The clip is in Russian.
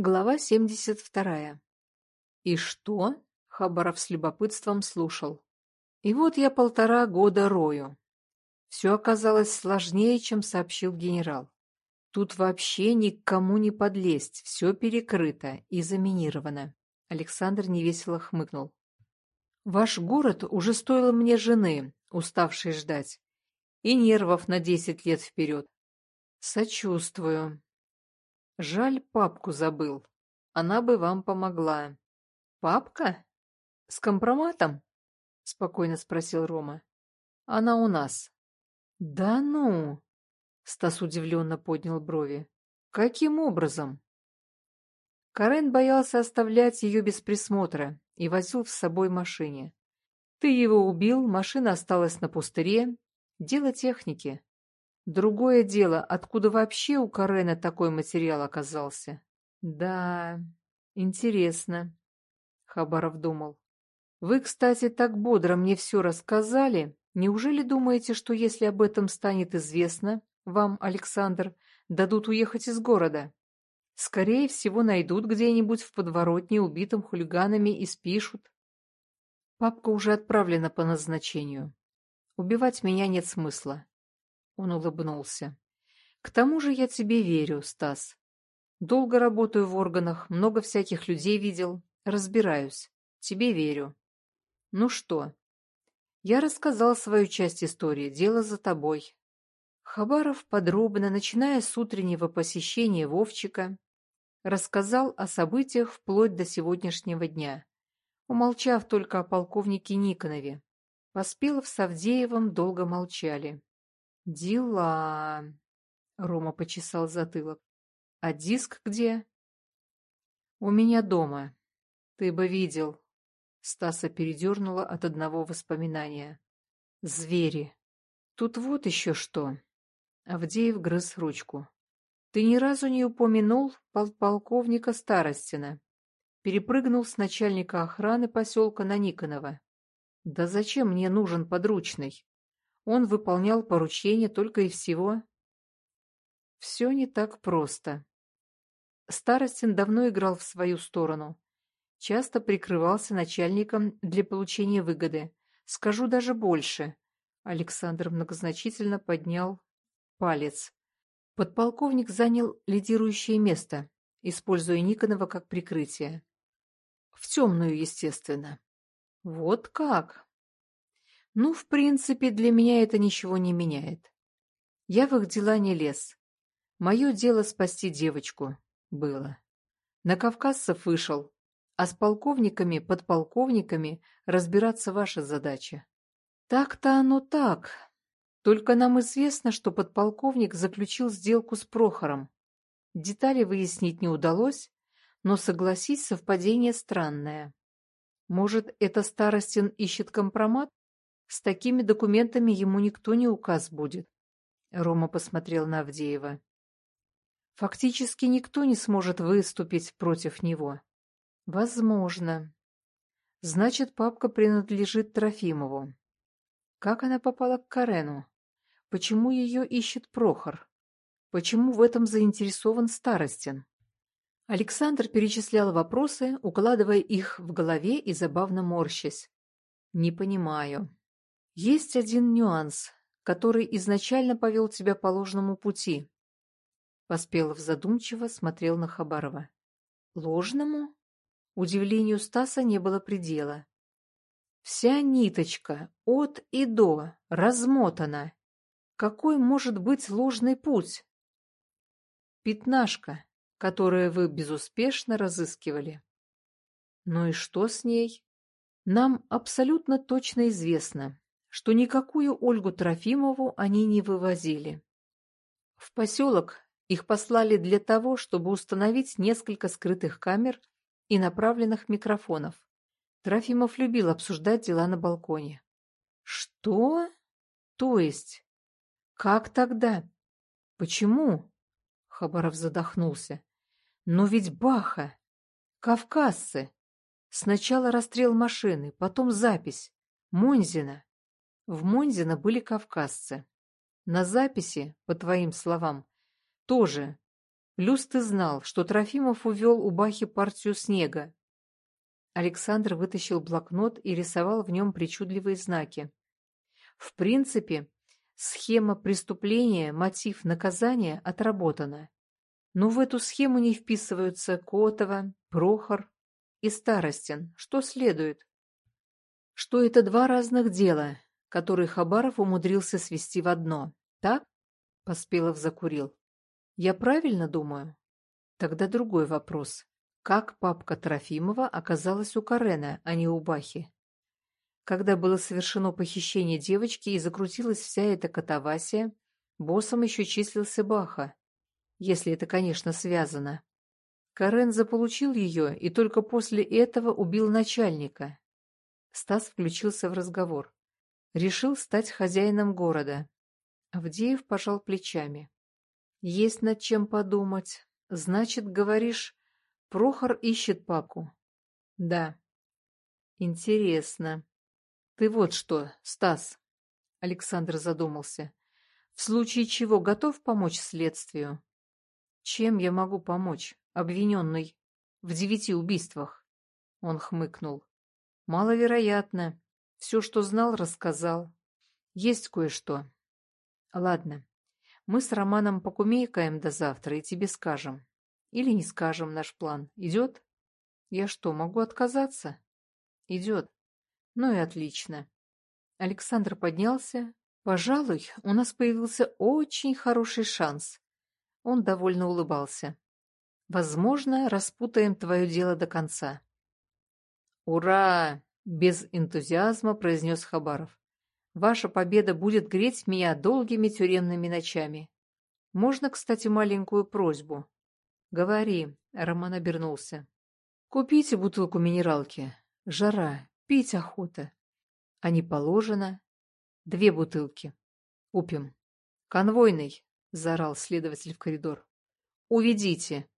Глава 72. «И что?» — Хабаров с любопытством слушал. «И вот я полтора года рою. Все оказалось сложнее, чем сообщил генерал. Тут вообще никому не подлезть, все перекрыто и заминировано». Александр невесело хмыкнул. «Ваш город уже стоил мне жены, уставшей ждать, и нервов на десять лет вперед. Сочувствую. Жаль, папку забыл. Она бы вам помогла. Папка? С компроматом? Спокойно спросил Рома. Она у нас. Да ну? Стас удивленно поднял брови. Каким образом? Карен боялся оставлять ее без присмотра и возил с собой машине. Ты его убил, машина осталась на пустыре. Дело техники. Другое дело, откуда вообще у Карена такой материал оказался. Да, интересно, Хабаров думал. Вы, кстати, так бодро мне все рассказали. Неужели думаете, что если об этом станет известно, вам, Александр, дадут уехать из города? Скорее всего, найдут где-нибудь в подворотне убитым хулиганами и спишут. Папка уже отправлена по назначению. Убивать меня нет смысла. Он улыбнулся. К тому же я тебе верю, Стас. Долго работаю в органах, много всяких людей видел. Разбираюсь. Тебе верю. Ну что? Я рассказал свою часть истории, дело за тобой. Хабаров подробно, начиная с утреннего посещения Вовчика, рассказал о событиях вплоть до сегодняшнего дня, умолчав только о полковнике Никонове. Поспелов с Авдеевым долго молчали. «Дела...» — Рома почесал затылок. «А диск где?» «У меня дома. Ты бы видел». Стаса передернула от одного воспоминания. «Звери. Тут вот еще что». Авдеев грыз ручку. «Ты ни разу не упомянул полковника Старостина. Перепрыгнул с начальника охраны поселка на Никонова. Да зачем мне нужен подручный?» Он выполнял поручения только и всего. Все не так просто. Старостин давно играл в свою сторону. Часто прикрывался начальником для получения выгоды. Скажу даже больше. Александр многозначительно поднял палец. Подполковник занял лидирующее место, используя Никонова как прикрытие. В темную, естественно. Вот как? Ну, в принципе, для меня это ничего не меняет. Я в их дела не лез. Мое дело спасти девочку было. На кавказцев вышел, а с полковниками, подполковниками разбираться ваша задача. Так-то оно так. Только нам известно, что подполковник заключил сделку с Прохором. Детали выяснить не удалось, но, согласись, совпадение странное. Может, это Старостин ищет компромат? С такими документами ему никто не указ будет. Рома посмотрел на Авдеева. Фактически никто не сможет выступить против него. Возможно. Значит, папка принадлежит Трофимову. Как она попала к Карену? Почему ее ищет Прохор? Почему в этом заинтересован Старостин? Александр перечислял вопросы, укладывая их в голове и забавно морщась. «Не понимаю. Есть один нюанс, который изначально повел тебя по ложному пути. Поспелов задумчиво смотрел на Хабарова. Ложному? Удивлению Стаса не было предела. Вся ниточка, от и до, размотана. Какой может быть ложный путь? Пятнашка, которую вы безуспешно разыскивали. Ну и что с ней? Нам абсолютно точно известно, что никакую Ольгу Трофимову они не вывозили. В поселок их послали для того, чтобы установить несколько скрытых камер и направленных микрофонов. Трофимов любил обсуждать дела на балконе. Что? То есть? Как тогда? Почему? Хабаров задохнулся. Но ведь Баха! Кавказцы! Сначала расстрел машины, потом запись. Монзина. В Монзино были кавказцы. На записи, по твоим словам, тоже Плюс ты знал, что Трофимов увел у Бахи партию снега. Александр вытащил блокнот и рисовал в нем причудливые знаки. В принципе, схема преступления, мотив наказания отработана. Но в эту схему не вписываются Котова, Прохор и Старостин. Что следует? Что это два разных дела, которые Хабаров умудрился свести в одно. Так? Поспелов закурил. Я правильно думаю? Тогда другой вопрос. Как папка Трофимова оказалась у Карена, а не у Бахи? Когда было совершено похищение девочки и закрутилась вся эта катавасия, боссом еще числился Баха. Если это, конечно, связано. Карен заполучил ее и только после этого убил начальника. Стас включился в разговор. Решил стать хозяином города. Авдеев пожал плечами. Есть над чем подумать. Значит, говоришь, Прохор ищет папку? Да. Интересно. Ты вот что, Стас. Александр задумался. В случае чего готов помочь следствию? Чем я могу помочь, обвиненный в девяти убийствах? Он хмыкнул. Маловероятно. Все, что знал, рассказал. Есть кое-что. Ладно, мы с Романом покумейкаем до завтра и тебе скажем. Или не скажем наш план. Идет? Я что, могу отказаться? Идет. Ну и отлично. Александр поднялся. Пожалуй, у нас появился очень хороший шанс. Он довольно улыбался. Возможно, распутаем твое дело до конца. Ура! Без энтузиазма произнес Хабаров. Ваша победа будет греть меня долгими тюремными ночами. Можно, кстати, маленькую просьбу? Говори, Роман обернулся. Купите бутылку минералки. Жара, пить охота. А не положено. Две бутылки. Купим. Конвойный, заорал следователь в коридор. Уведите.